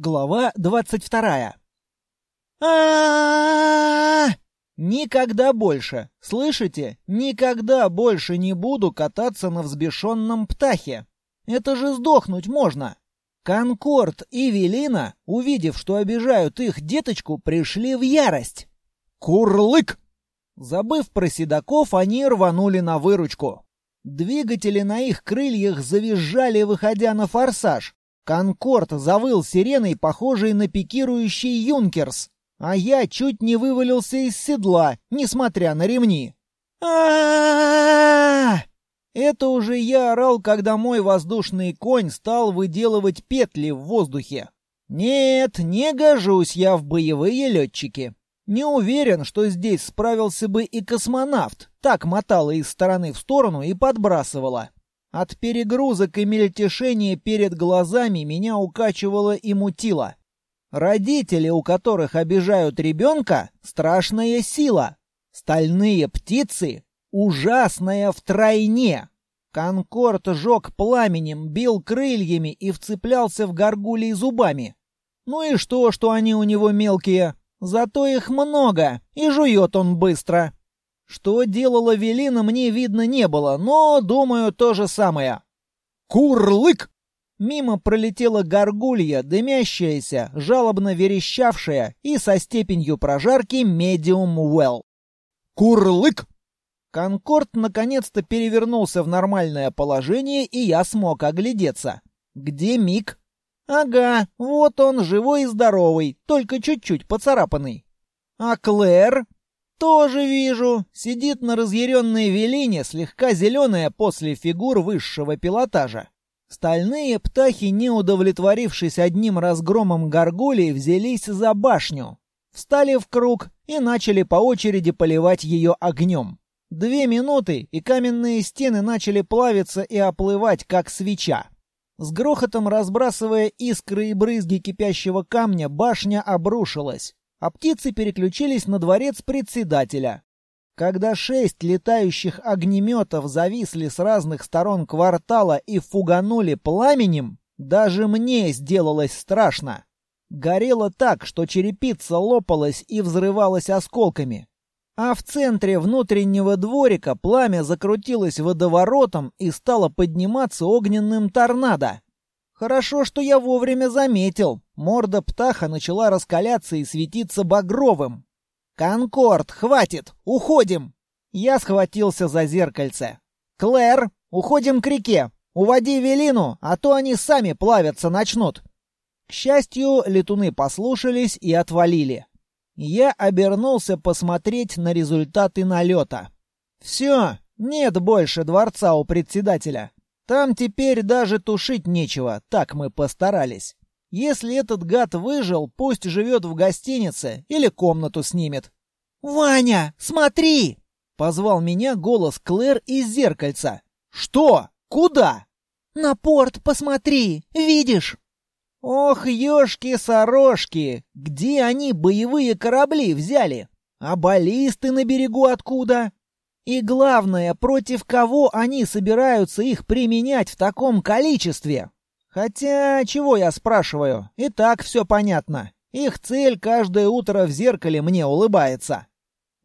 Глава двадцать вторая. а Никогда больше, слышите? Никогда больше не буду кататься на взбешенном птахе. Это же сдохнуть можно. Конкорд и Велина, увидев, что обижают их деточку, пришли в ярость. Курлык! Забыв про седаков, они рванули на выручку. Двигатели на их крыльях завизжали, выходя на форсаж. Конкорд завыл сиреной, похожей на пикирующий Юнкерс, а я чуть не вывалился из седла, несмотря на ремни. а Это уже я орал, когда мой воздушный конь стал выделывать петли в воздухе. Нет, не гожусь я в боевые летчики. Не уверен, что здесь справился бы и космонавт. Так мотало из стороны в сторону и подбрасывало. От перегрузок и мельтешения перед глазами меня укачивало и мутило. Родители, у которых обижают ребенка, страшная сила. Стальные птицы — ужасная втройне. Конкорд жег пламенем, бил крыльями и вцеплялся в горгулей зубами. Ну и что, что они у него мелкие? Зато их много, и жует он быстро. Что делала Велина, мне видно не было, но, думаю, то же самое. Курлык! Мимо пролетела горгулья, дымящаяся, жалобно верещавшая и со степенью прожарки медиум well. Курлык! Конкорд наконец-то перевернулся в нормальное положение, и я смог оглядеться. Где Мик? Ага, вот он, живой и здоровый, только чуть-чуть поцарапанный. А Клэр? «Тоже вижу. Сидит на разъяренной велине, слегка зеленая после фигур высшего пилотажа. Стальные птахи, не удовлетворившись одним разгромом горгулей, взялись за башню. Встали в круг и начали по очереди поливать ее огнем. Две минуты, и каменные стены начали плавиться и оплывать, как свеча. С грохотом разбрасывая искры и брызги кипящего камня, башня обрушилась а птицы переключились на дворец председателя. Когда шесть летающих огнеметов зависли с разных сторон квартала и фуганули пламенем, даже мне сделалось страшно. Горело так, что черепица лопалась и взрывалась осколками. А в центре внутреннего дворика пламя закрутилось водоворотом и стало подниматься огненным торнадо. Хорошо, что я вовремя заметил. Морда птаха начала раскаляться и светиться багровым. «Конкорд, хватит! Уходим!» Я схватился за зеркальце. «Клэр, уходим к реке! Уводи Велину, а то они сами плавиться начнут!» К счастью, летуны послушались и отвалили. Я обернулся посмотреть на результаты налета. «Все, нет больше дворца у председателя. Там теперь даже тушить нечего, так мы постарались. Если этот гад выжил, пусть живет в гостинице или комнату снимет. «Ваня, смотри!» — позвал меня голос Клэр из зеркальца. «Что? Куда?» «На порт посмотри, видишь?» «Ох, ёшки-сорожки! Где они боевые корабли взяли? А баллисты на берегу откуда? И главное, против кого они собираются их применять в таком количестве? Хотя, чего я спрашиваю? И так все понятно. Их цель каждое утро в зеркале мне улыбается.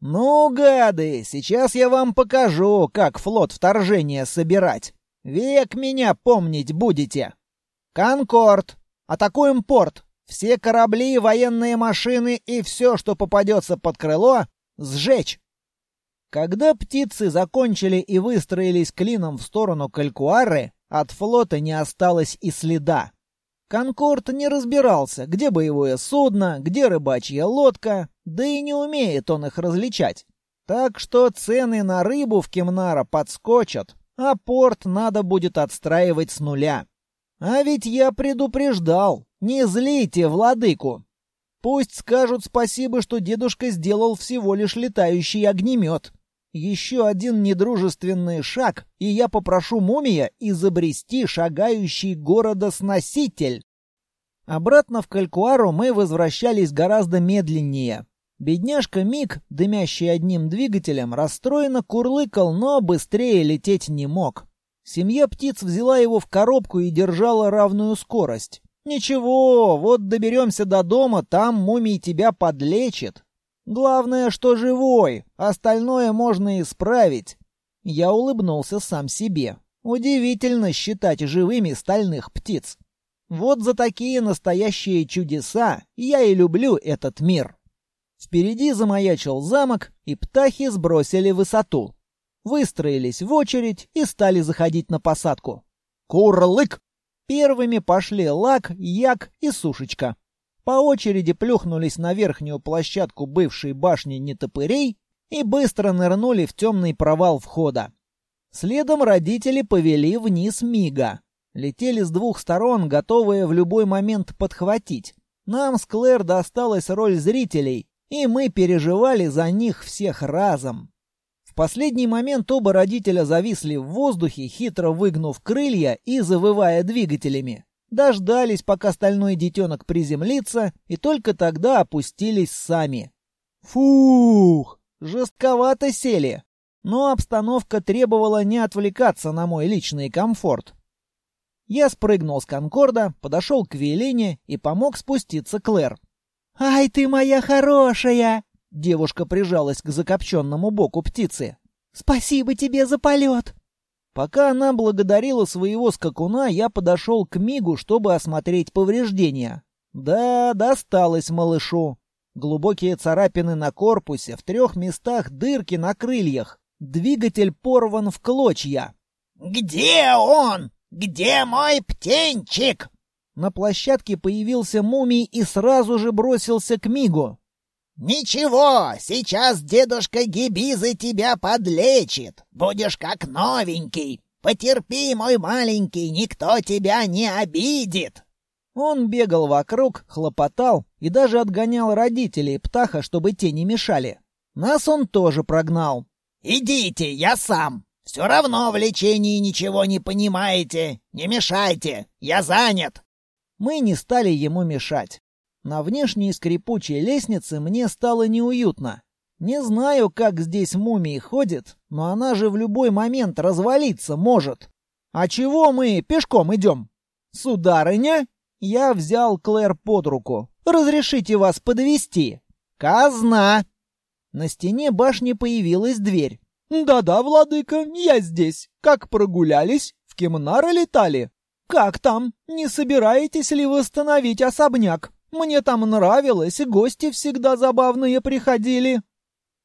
Ну, гады, сейчас я вам покажу, как флот вторжения собирать. Век меня помнить будете. Конкорд. Атакуем порт. Все корабли, военные машины и все, что попадется под крыло, сжечь. Когда птицы закончили и выстроились клином в сторону Калькуары, от флота не осталось и следа. Конкорд не разбирался, где боевое судно, где рыбачья лодка, да и не умеет он их различать. Так что цены на рыбу в Кемнара подскочат, а порт надо будет отстраивать с нуля. А ведь я предупреждал, не злите владыку. Пусть скажут спасибо, что дедушка сделал всего лишь летающий огнемет. Еще один недружественный шаг, и я попрошу мумия изобрести шагающий городосноситель. Обратно в Калькуару мы возвращались гораздо медленнее. Бедняжка Мик, дымящий одним двигателем, расстроенно курлыкал, но быстрее лететь не мог. Семья птиц взяла его в коробку и держала равную скорость. Ничего, вот доберемся до дома, там мумий тебя подлечит. Главное, что живой, остальное можно исправить. Я улыбнулся сам себе. Удивительно считать живыми стальных птиц. Вот за такие настоящие чудеса я и люблю этот мир. Впереди замаячил замок, и птахи сбросили высоту. Выстроились в очередь и стали заходить на посадку. Курлык! Первыми пошли Лак, Як и Сушечка. По очереди плюхнулись на верхнюю площадку бывшей башни нетопырей и быстро нырнули в темный провал входа. Следом родители повели вниз Мига. Летели с двух сторон, готовые в любой момент подхватить. Нам с Клэр досталась роль зрителей, и мы переживали за них всех разом. В последний момент оба родителя зависли в воздухе, хитро выгнув крылья и завывая двигателями. Дождались, пока стальной детенок приземлится, и только тогда опустились сами. Фух! Жестковато сели. Но обстановка требовала не отвлекаться на мой личный комфорт. Я спрыгнул с Конкорда, подошел к Велине и помог спуститься Клэр. «Ай ты моя хорошая!» Девушка прижалась к закопченному боку птицы. «Спасибо тебе за полет!» Пока она благодарила своего скакуна, я подошел к Мигу, чтобы осмотреть повреждения. Да, досталось малышу. Глубокие царапины на корпусе, в трех местах дырки на крыльях. Двигатель порван в клочья. «Где он? Где мой птенчик?» На площадке появился мумий и сразу же бросился к Мигу. «Ничего, сейчас дедушка Гибизы тебя подлечит. Будешь как новенький. Потерпи, мой маленький, никто тебя не обидит». Он бегал вокруг, хлопотал и даже отгонял родителей птаха, чтобы те не мешали. Нас он тоже прогнал. «Идите, я сам. Все равно в лечении ничего не понимаете. Не мешайте, я занят». Мы не стали ему мешать. На внешней скрипучей лестнице мне стало неуютно. Не знаю, как здесь мумии ходит, но она же в любой момент развалиться может. А чего мы пешком идем? Сударыня? Я взял Клэр под руку. Разрешите вас подвести. Казна! На стене башни появилась дверь. «Да-да, владыка, я здесь. Как прогулялись? В Кемнары летали? Как там? Не собираетесь ли восстановить особняк? Мне там нравилось, и гости всегда забавные приходили».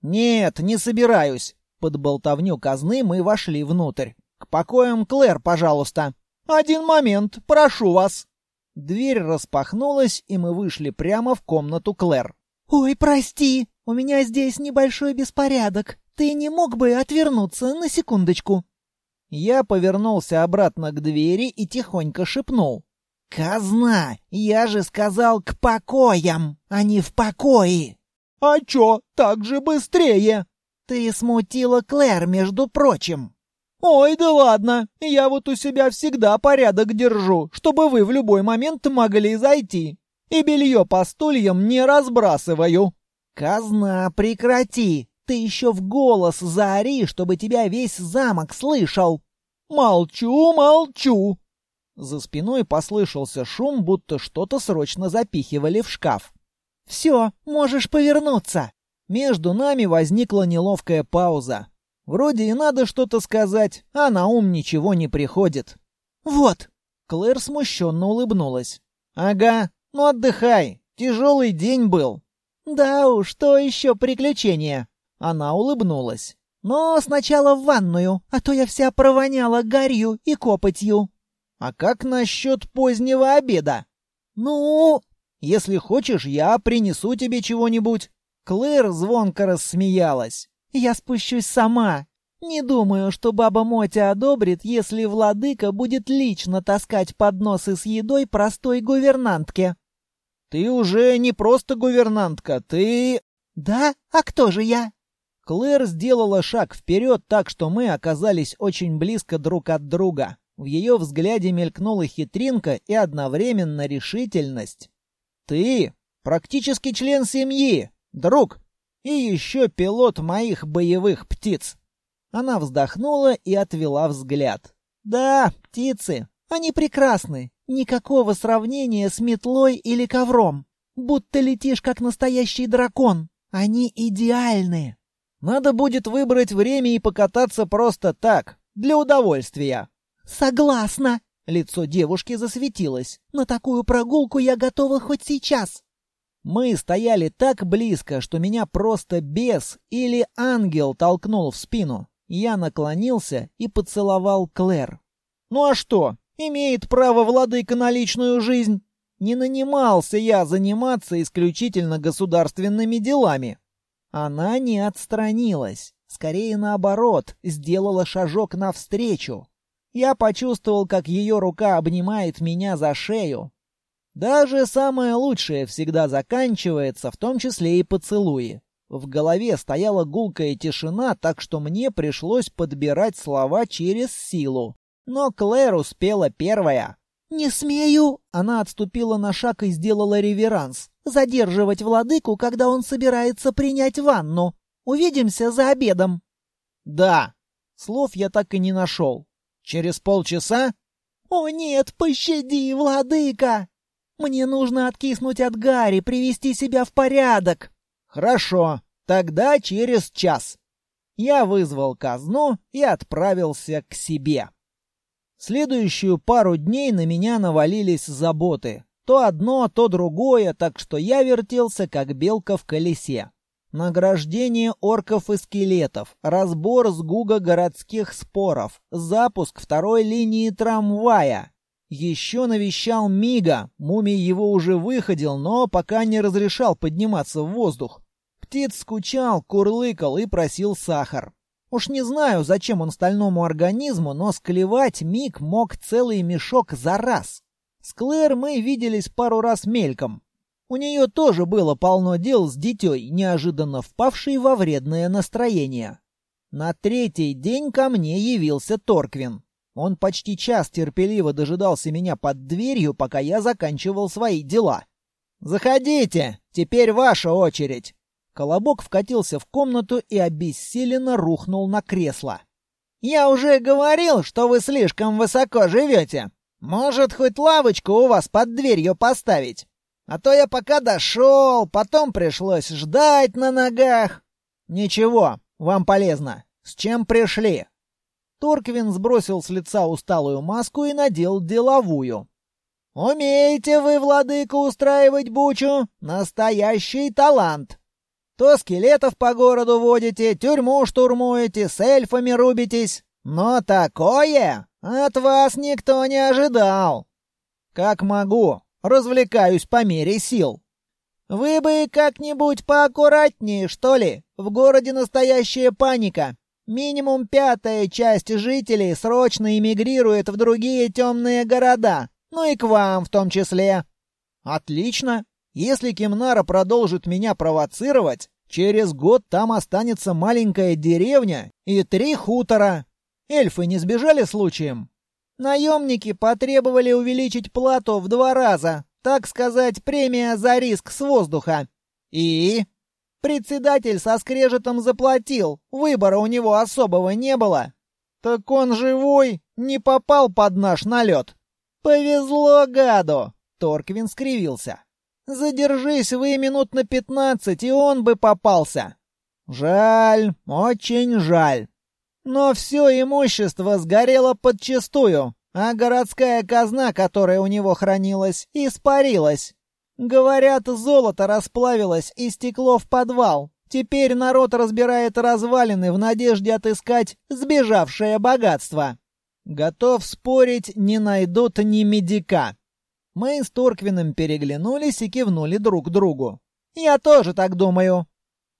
«Нет, не собираюсь». Под болтовню казны мы вошли внутрь. «К покоям Клэр, пожалуйста». «Один момент, прошу вас». Дверь распахнулась, и мы вышли прямо в комнату Клэр. «Ой, прости, у меня здесь небольшой беспорядок. Ты не мог бы отвернуться на секундочку?» Я повернулся обратно к двери и тихонько шепнул. «Казна! Я же сказал к покоям, а не в покое!» «А чё, так же быстрее?» «Ты смутила Клэр, между прочим!» «Ой, да ладно! Я вот у себя всегда порядок держу, чтобы вы в любой момент могли зайти. И белье по стульям не разбрасываю». «Казна, прекрати! Ты еще в голос заори, чтобы тебя весь замок слышал!» «Молчу, молчу!» За спиной послышался шум, будто что-то срочно запихивали в шкаф. «Все, можешь повернуться!» Между нами возникла неловкая пауза. Вроде и надо что-то сказать, а на ум ничего не приходит. «Вот!» Клэр смущенно улыбнулась. «Ага, ну отдыхай, тяжелый день был». «Да уж, что еще приключения?» Она улыбнулась. «Но сначала в ванную, а то я вся провоняла гарью и копотью». А как насчет позднего обеда? Ну, если хочешь, я принесу тебе чего-нибудь. Клэр звонко рассмеялась. Я спущусь сама. Не думаю, что баба Мотя одобрит, если владыка будет лично таскать подносы с едой простой гувернантке. Ты уже не просто гувернантка, ты... Да? А кто же я? Клэр сделала шаг вперед так, что мы оказались очень близко друг от друга. В ее взгляде мелькнула хитринка и одновременно решительность. «Ты практически член семьи, друг, и еще пилот моих боевых птиц». Она вздохнула и отвела взгляд. «Да, птицы, они прекрасны. Никакого сравнения с метлой или ковром. Будто летишь, как настоящий дракон. Они идеальны. Надо будет выбрать время и покататься просто так, для удовольствия. Согласна. Лицо девушки засветилось. На такую прогулку я готова хоть сейчас. Мы стояли так близко, что меня просто бес или ангел толкнул в спину. Я наклонился и поцеловал Клэр. Ну а что? Имеет право владыка на личную жизнь. Не нанимался я заниматься исключительно государственными делами. Она не отстранилась. Скорее наоборот, сделала шажок навстречу. Я почувствовал, как ее рука обнимает меня за шею. Даже самое лучшее всегда заканчивается, в том числе и поцелуи. В голове стояла гулкая тишина, так что мне пришлось подбирать слова через силу. Но Клэр успела первая. «Не смею!» Она отступила на шаг и сделала реверанс. «Задерживать владыку, когда он собирается принять ванну. Увидимся за обедом». «Да». Слов я так и не нашел. «Через полчаса?» «О нет, пощади, владыка! Мне нужно откиснуть от Гарри, привести себя в порядок». «Хорошо, тогда через час». Я вызвал казну и отправился к себе. Следующую пару дней на меня навалились заботы. То одно, то другое, так что я вертелся, как белка в колесе. Награждение орков и скелетов, разбор с гуга городских споров, запуск второй линии трамвая. Еще навещал Мига, мумий его уже выходил, но пока не разрешал подниматься в воздух. Птиц скучал, курлыкал и просил сахар. Уж не знаю, зачем он стальному организму, но склевать Миг мог целый мешок за раз. С Клэр мы виделись пару раз мельком. У нее тоже было полно дел с дитей, неожиданно впавшей во вредное настроение. На третий день ко мне явился Торквин. Он почти час терпеливо дожидался меня под дверью, пока я заканчивал свои дела. «Заходите, теперь ваша очередь!» Колобок вкатился в комнату и обессиленно рухнул на кресло. «Я уже говорил, что вы слишком высоко живете. Может, хоть лавочку у вас под дверью поставить? А то я пока дошел, потом пришлось ждать на ногах». «Ничего, вам полезно. С чем пришли?» Торквин сбросил с лица усталую маску и надел деловую. «Умеете вы, владыка, устраивать бучу? Настоящий талант!» То скелетов по городу водите, тюрьму штурмуете, с эльфами рубитесь. Но такое от вас никто не ожидал. Как могу, развлекаюсь по мере сил. Вы бы как-нибудь поаккуратнее, что ли? В городе настоящая паника. Минимум пятая часть жителей срочно эмигрирует в другие темные города. Ну и к вам в том числе. Отлично. Если Кимнара продолжит меня провоцировать, через год там останется маленькая деревня и три хутора. Эльфы не сбежали случаем? Наемники потребовали увеличить плату в два раза, так сказать, премия за риск с воздуха. И? Председатель со скрежетом заплатил, выбора у него особого не было. Так он живой, не попал под наш налет. Повезло гаду, Торквин скривился. Задержись вы минут на пятнадцать, и он бы попался. Жаль, очень жаль. Но все имущество сгорело подчистую, а городская казна, которая у него хранилась, испарилась. Говорят, золото расплавилось и стекло в подвал. Теперь народ разбирает развалины в надежде отыскать сбежавшее богатство. Готов спорить, не найдут ни медика. Мы с Торквином переглянулись и кивнули друг другу. «Я тоже так думаю».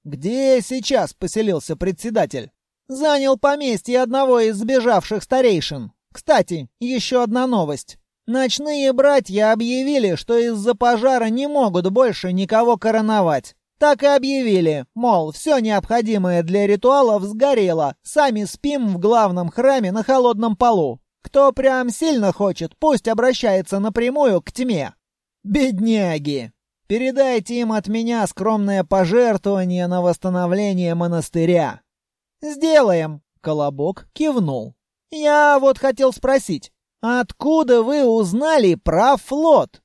«Где сейчас поселился председатель?» «Занял поместье одного из сбежавших старейшин. Кстати, еще одна новость. Ночные братья объявили, что из-за пожара не могут больше никого короновать. Так и объявили, мол, все необходимое для ритуалов сгорело, сами спим в главном храме на холодном полу. Кто прям сильно хочет, пусть обращается напрямую к тьме. Бедняги! Передайте им от меня скромное пожертвование на восстановление монастыря. Сделаем, Колобок кивнул. Я вот хотел спросить, Откуда вы узнали про флот?